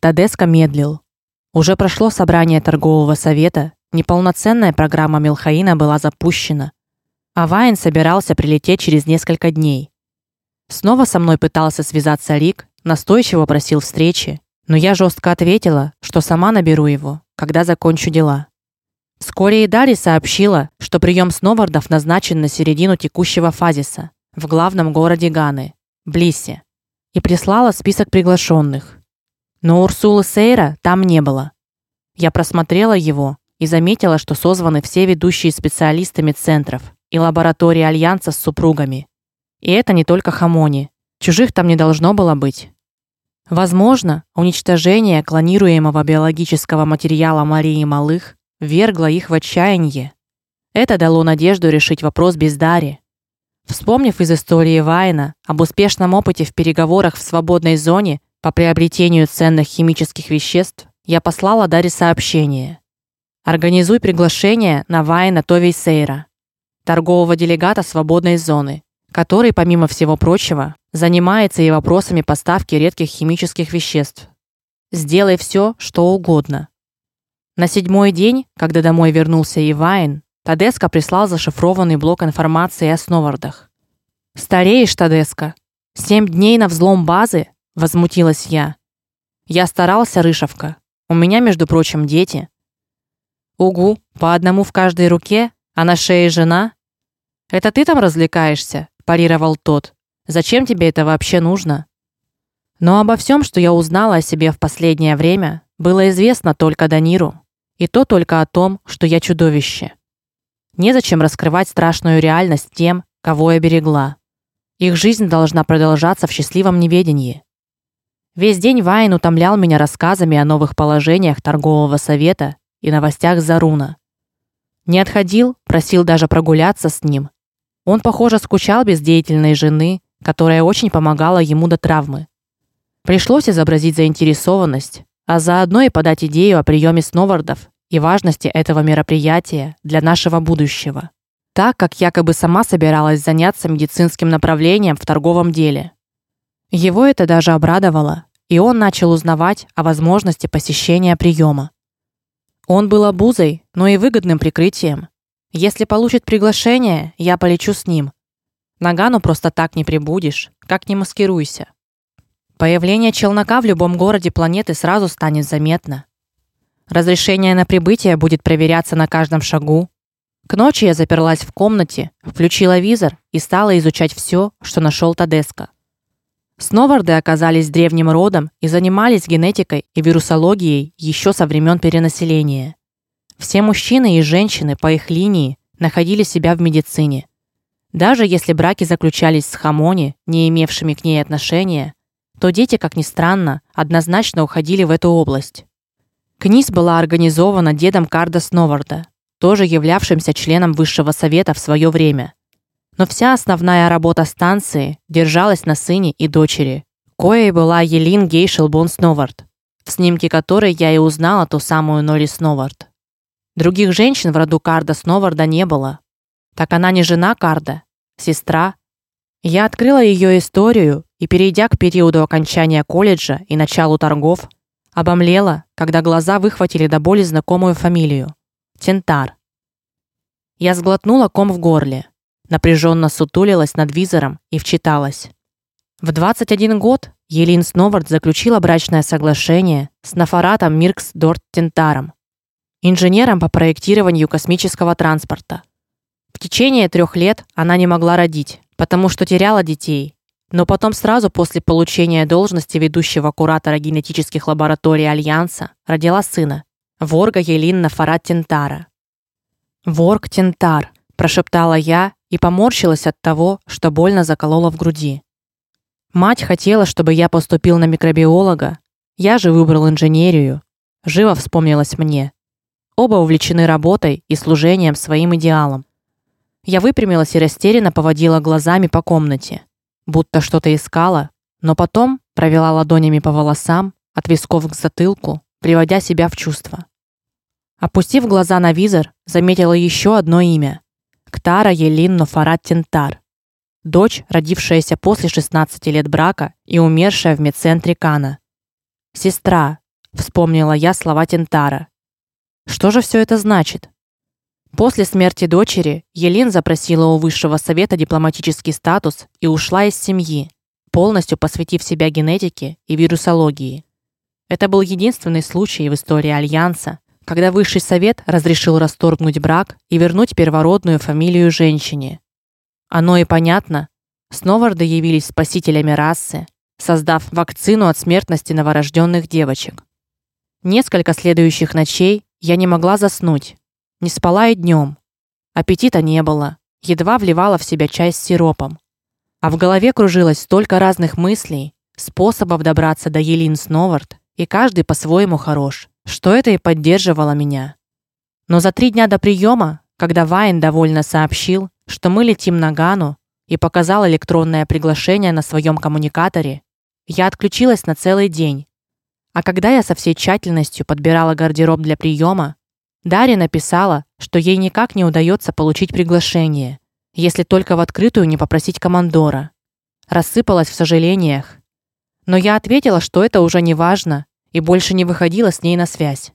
Тадеска медлил. Уже прошло собрание торгового совета, неполноценная программа Милхаина была запущена. А Вайн собирался прилететь через несколько дней. Снова со мной пытался связаться Рик, настойчиво просил встречи, но я жестко ответила, что сама наберу его, когда закончу дела. Вскоре и Дари сообщила, что прием сновардов назначен на середину текущего фазиса в главном городе Ганы, Блиссе, и прислала список приглашенных. Но Урсулы Сейра там не было. Я просмотрела его и заметила, что созваны все ведущие специалисты медцентров и лаборатории альянса с супругами. И это не только Хамони. Чужих там не должно было быть. Возможно, уничтожение клонируемого биологического материала Марии Малых вергло их в отчаяние. Это дало надежду решить вопрос без Дари. Вспомнив из истории Вайна об успешном опыте в переговорах в свободной зоне по приобретению ценных химических веществ, я послала Даре сообщение. Организуй приглашение на Вайна Товейсейра, торгового делегата свободной зоны, который, помимо всего прочего, занимается и вопросами поставки редких химических веществ. Сделай все, что угодно. На седьмой день, когда домой вернулся Ивайн, Тадеска прислал зашифрованный блок информации о Сновардах. "Стареешь, Тадеска. Семь дней на взлом базы?" Возмутилась я. "Я старался, Рышевка. У меня, между прочим, дети". "Угу, по одному в каждой руке, а на шее жена?" "Это ты там развлекаешься?" парировал тот. Зачем тебе это вообще нужно? Но обо всем, что я узнала о себе в последнее время, было известно только Даниру, и то только о том, что я чудовище. Незачем раскрывать страшную реальность тем, кого я берегла. Их жизнь должна продолжаться в счастливом неведении. Весь день Вайн утомлял меня рассказами о новых положениях торгового совета и новостях Заруна. Не отходил, просил даже прогуляться с ним. Он, похоже, скучал без деятельной жены которая очень помогала ему до травмы. Пришлось изобразить заинтересованность, а заодно и подать идею о приеме сновардов и важности этого мероприятия для нашего будущего. Так как якобы сама собиралась заняться медицинским направлением в торговом деле. Его это даже обрадовало, и он начал узнавать о возможности посещения приема. Он был обузой, но и выгодным прикрытием. Если получит приглашение, я полечу с ним, Нагану просто так не прибудешь, как не маскируйся. Появление челнока в любом городе планеты сразу станет заметно. Разрешение на прибытие будет проверяться на каждом шагу. К ночи я заперлась в комнате, включила визор и стала изучать все, что нашел Тадеска. Сноварды оказались древним родом и занимались генетикой и вирусологией еще со времен перенаселения. Все мужчины и женщины по их линии находили себя в медицине. Даже если браки заключались с хамони, не имевшими к ней отношения, то дети, как ни странно, однозначно уходили в эту область. Книс была организована дедом Карда Сноварда, тоже являвшимся членом высшего совета в свое время. Но вся основная работа станции держалась на сыне и дочери, коей была Елин Гейшелбон Сновард, в снимке которой я и узнала ту самую Ноли Сновард. Других женщин в роду Карда Сноварда не было. Так она не жена Карда, сестра. Я открыла ее историю и, перейдя к периоду окончания колледжа и началу торгов, обомлела, когда глаза выхватили до боли знакомую фамилию Тентар. Я сглотнула ком в горле, напряженно сутулилась над визором и вчиталась. В 21 год Елин Сновард заключила брачное соглашение с Нафаратом Миркс Дорт Тентаром, инженером по проектированию космического транспорта. В течение трех лет она не могла родить, потому что теряла детей. Но потом сразу после получения должности ведущего куратора генетических лабораторий Альянса родила сына, Ворга Елинна Фарат Тентара. Ворг Тентар, прошептала я и поморщилась от того, что больно закололо в груди. Мать хотела, чтобы я поступил на микробиолога. Я же выбрал инженерию. Живо вспомнилось мне. Оба увлечены работой и служением своим идеалам. Я выпрямилась и растерянно поводила глазами по комнате, будто что-то искала, но потом провела ладонями по волосам, от висков к затылку, приводя себя в чувство. Опустив глаза на визор, заметила еще одно имя. Ктара Елин Нофарат Тентар. Дочь, родившаяся после 16 лет брака и умершая в медцентре Кана. Сестра, вспомнила я слова Тентара. Что же все это значит? После смерти дочери Елин запросила у высшего совета дипломатический статус и ушла из семьи, полностью посвятив себя генетике и вирусологии. Это был единственный случай в истории альянса, когда высший совет разрешил расторгнуть брак и вернуть первородную фамилию женщине. Оно и понятно. Сноварды явились спасителями расы, создав вакцину от смертности новорожденных девочек. Несколько следующих ночей я не могла заснуть. Не спала и днем. Аппетита не было, едва вливала в себя чай с сиропом. А в голове кружилось столько разных мыслей, способов добраться до Елин Сновард, и каждый по-своему хорош, что это и поддерживало меня. Но за три дня до приема, когда Вайн довольно сообщил, что мы летим на Гану, и показал электронное приглашение на своем коммуникаторе, я отключилась на целый день. А когда я со всей тщательностью подбирала гардероб для приема, Дарья написала, что ей никак не удается получить приглашение, если только в открытую не попросить командора. Рассыпалась в сожалениях. Но я ответила, что это уже не важно, и больше не выходила с ней на связь.